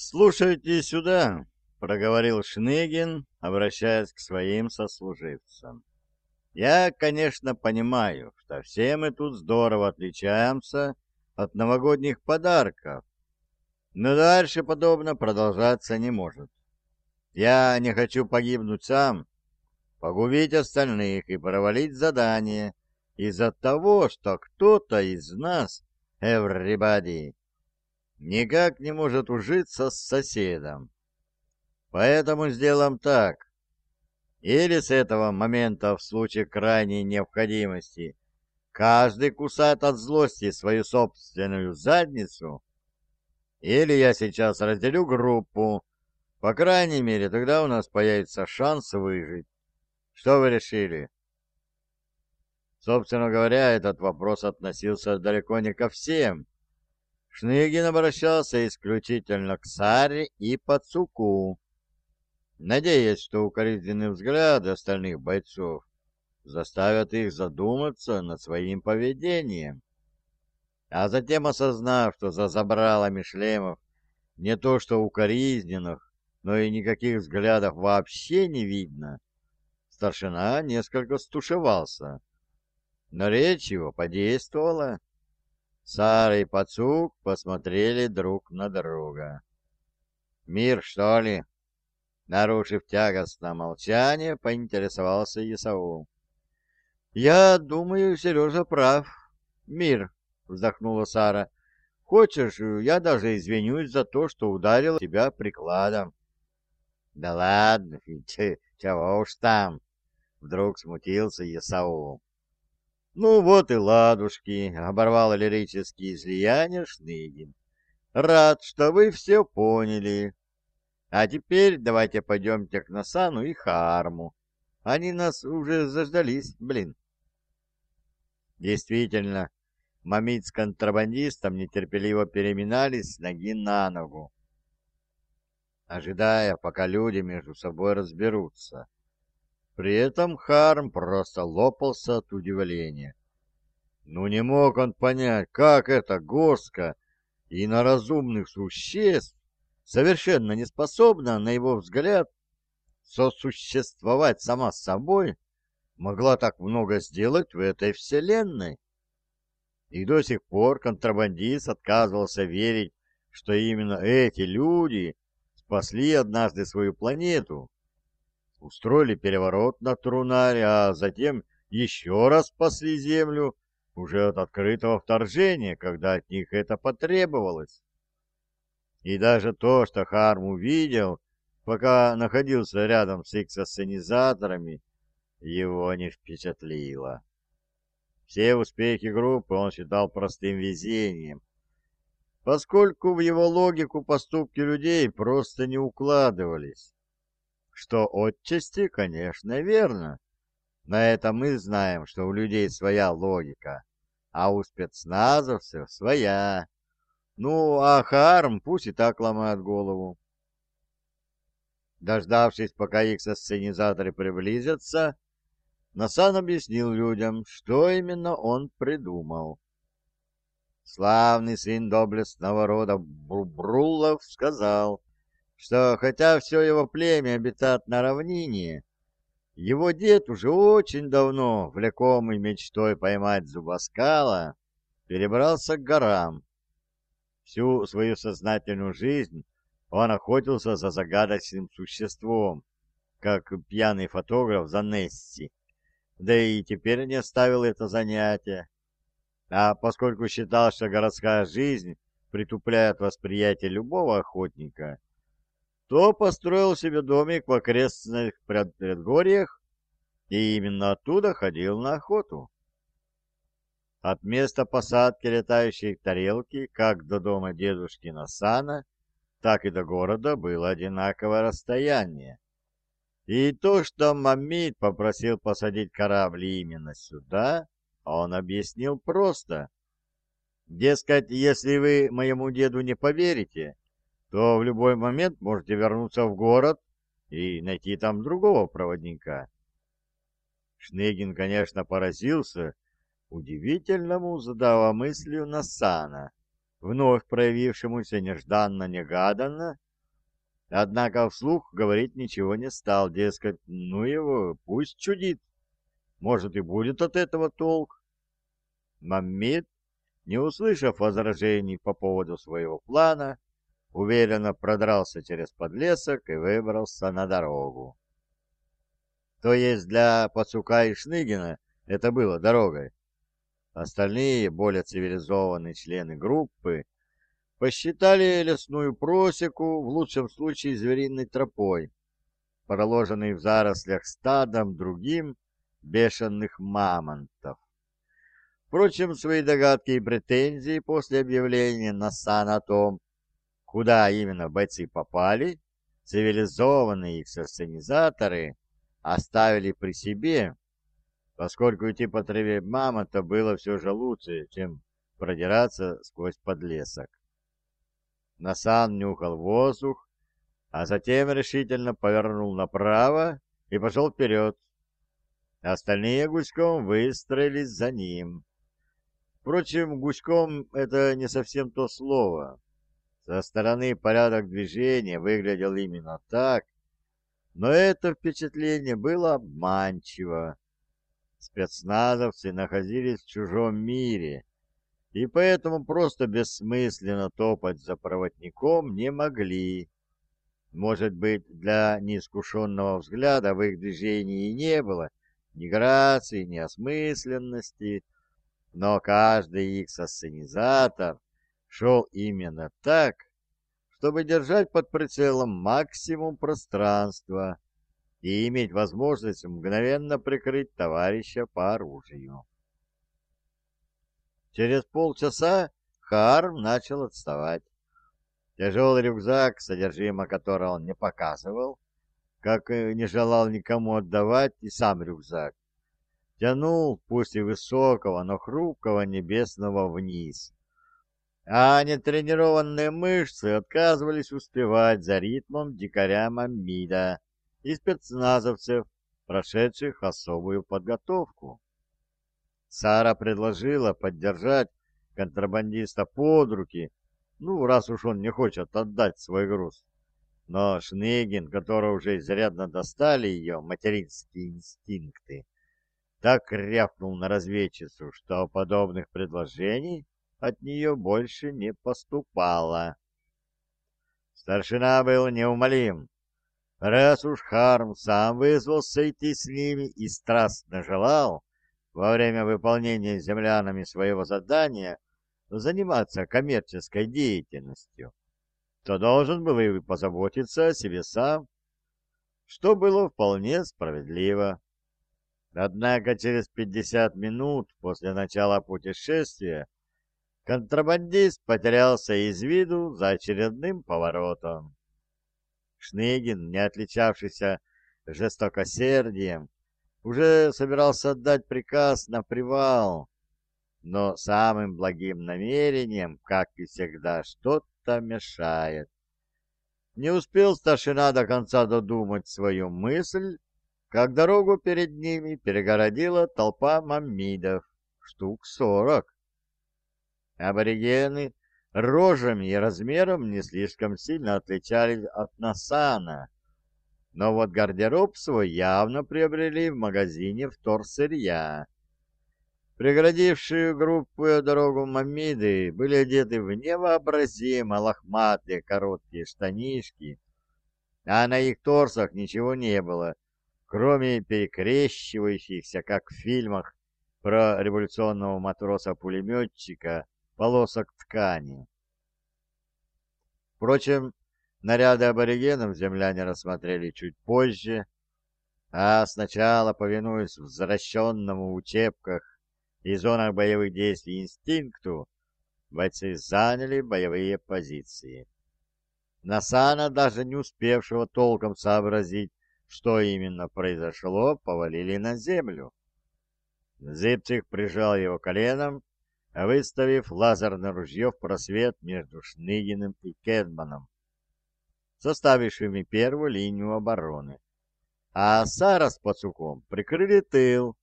«Слушайте сюда», — проговорил Шныгин, обращаясь к своим сослуживцам. «Я, конечно, понимаю, что все мы тут здорово отличаемся от новогодних подарков, но дальше подобно продолжаться не может. Я не хочу погибнуть сам, погубить остальных и провалить задание из-за того, что кто-то из нас, everybody, никак не может ужиться с соседом. Поэтому сделаем так. Или с этого момента в случае крайней необходимости каждый кусает от злости свою собственную задницу, или я сейчас разделю группу, по крайней мере, тогда у нас появится шанс выжить. Что вы решили? Собственно говоря, этот вопрос относился далеко не ко всем, Шныгин обращался исключительно к Саре и Пацуку, надеясь, что укоризненные взгляды остальных бойцов заставят их задуматься над своим поведением. А затем, осознав, что за забралами шлемов не то что укоризненных, но и никаких взглядов вообще не видно, старшина несколько стушевался. Но речь его подействовала. Сара и Пацук посмотрели друг на друга. «Мир, что ли?» Нарушив тягостное молчание, поинтересовался Исаул. «Я думаю, Сережа прав. Мир», — вздохнула Сара. «Хочешь, я даже извинюсь за то, что ударил тебя прикладом». «Да ладно, чего уж там!» — вдруг смутился Исаул. «Ну вот и ладушки», — оборвал лирические излияния Шныгин. «Рад, что вы все поняли. А теперь давайте пойдемте к Насану и Харму. Они нас уже заждались, блин». Действительно, Мамит с контрабандистом нетерпеливо переминались с ноги на ногу, ожидая, пока люди между собой разберутся. При этом Харм просто лопался от удивления. Ну не мог он понять, как эта горстка иноразумных существ, совершенно не способна, на его взгляд, сосуществовать сама с собой, могла так много сделать в этой вселенной. И до сих пор контрабандист отказывался верить, что именно эти люди спасли однажды свою планету устроили переворот на Трунаре, а затем еще раз спасли землю уже от открытого вторжения, когда от них это потребовалось. И даже то, что Харм увидел, пока находился рядом с эксосценизаторами, его не впечатлило. Все успехи группы он считал простым везением, поскольку в его логику поступки людей просто не укладывались что отчасти, конечно, верно. На это мы знаем, что у людей своя логика, а у спецназовцев своя. Ну, а Харм пусть и так ломает голову. Дождавшись, пока их сценизаторы приблизятся, Насан объяснил людям, что именно он придумал. Славный сын доблестного рода Бруллов сказал, что хотя все его племя обитает на равнине, его дед уже очень давно, влекомый мечтой поймать зубоскала, перебрался к горам. Всю свою сознательную жизнь он охотился за загадочным существом, как пьяный фотограф за Несси, да и теперь не оставил это занятие. А поскольку считал, что городская жизнь притупляет восприятие любого охотника, то построил себе домик в окрестных предгорьях и именно оттуда ходил на охоту. От места посадки летающей тарелки как до дома дедушки Насана, так и до города было одинаковое расстояние. И то, что Мамид попросил посадить корабль именно сюда, он объяснил просто. Дескать, если вы моему деду не поверите, то в любой момент можете вернуться в город и найти там другого проводника. Шнегин, конечно, поразился удивительному задавомыслию Насана, вновь проявившемуся нежданно-негаданно Однако вслух говорить ничего не стал, дескать, ну его, пусть чудит. Может, и будет от этого толк. Маммед, не услышав возражений по поводу своего плана, уверенно продрался через подлесок и выбрался на дорогу. То есть для Пацука и Шныгина это было дорогой. Остальные, более цивилизованные члены группы, посчитали лесную просеку, в лучшем случае звериной тропой, проложенной в зарослях стадом другим бешеных мамонтов. Впрочем, свои догадки и претензии после объявления НАСА о том, куда именно бойцы попали, цивилизованные экстрасенизаторы оставили при себе, поскольку идти по траве мамонта было все же лучше, чем продираться сквозь подлесок. Насан нюхал воздух, а затем решительно повернул направо и пошел вперед. Остальные гуськом выстроились за ним. Впрочем, гуськом это не совсем то слово. Со стороны порядок движения выглядел именно так, но это впечатление было обманчиво. Спецназовцы находились в чужом мире, и поэтому просто бессмысленно топать за проводником не могли. Может быть, для неискушенного взгляда в их движении и не было ни грации, ни осмысленности, но каждый их сценизатор шел именно так, чтобы держать под прицелом максимум пространства и иметь возможность мгновенно прикрыть товарища по оружию. Через полчаса Харм начал отставать. Тяжелый рюкзак, содержимое которого он не показывал, как не желал никому отдавать и сам рюкзак, тянул, пусть и высокого, но хрупкого небесного вниз. А нетренированные мышцы отказывались успевать за ритмом дикаря Мамида и спецназовцев, прошедших особую подготовку. Сара предложила поддержать контрабандиста под руки, ну, раз уж он не хочет отдать свой груз. Но Шныгин, которого уже изрядно достали ее материнские инстинкты, так рявкнул на разведчицу, что подобных предложений от нее больше не поступало. Старшина был неумолим. Раз уж Харм сам вызвался идти с ними и страстно желал, во время выполнения землянами своего задания заниматься коммерческой деятельностью, то должен был и позаботиться о себе сам, что было вполне справедливо. Однако через 50 минут после начала путешествия контрабандист потерялся из виду за очередным поворотом. Шныгин, не отличавшийся жестокосердием, уже собирался отдать приказ на привал, но самым благим намерением, как и всегда, что-то мешает. Не успел старшина до конца додумать свою мысль, как дорогу перед ними перегородила толпа маммидов, штук сорок. Аборигены рожами и размером не слишком сильно отличались от Насана, но вот гардероб свой явно приобрели в магазине вторсырья. Преградившие группу дорогу мамиды были одеты в невообразимо лохматые короткие штанишки, а на их торсах ничего не было, кроме перекрещивающихся, как в фильмах про революционного матроса-пулеметчика, полосок ткани. Впрочем, Наряды аборигенов земляне рассмотрели чуть позже, а сначала, повинуясь возвращенному в учебках и зонах боевых действий инстинкту, бойцы заняли боевые позиции. Насана, даже не успевшего толком сообразить, что именно произошло, повалили на землю. Зыбцих прижал его коленом, выставив лазерное ружье в просвет между Шныгиным и Кедманом составившими первую линию обороны. А Сара с Пацуком прикрыли тыл,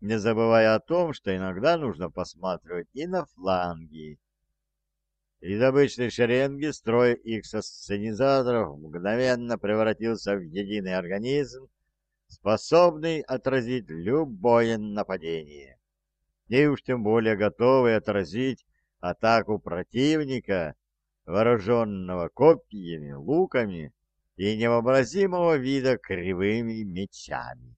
не забывая о том, что иногда нужно посматривать и на фланги. Из обычной шеренги строй их сценизаторов мгновенно превратился в единый организм, способный отразить любое нападение. И уж тем более готовый отразить атаку противника, вооруженного копьями, луками и невообразимого вида кривыми мечами.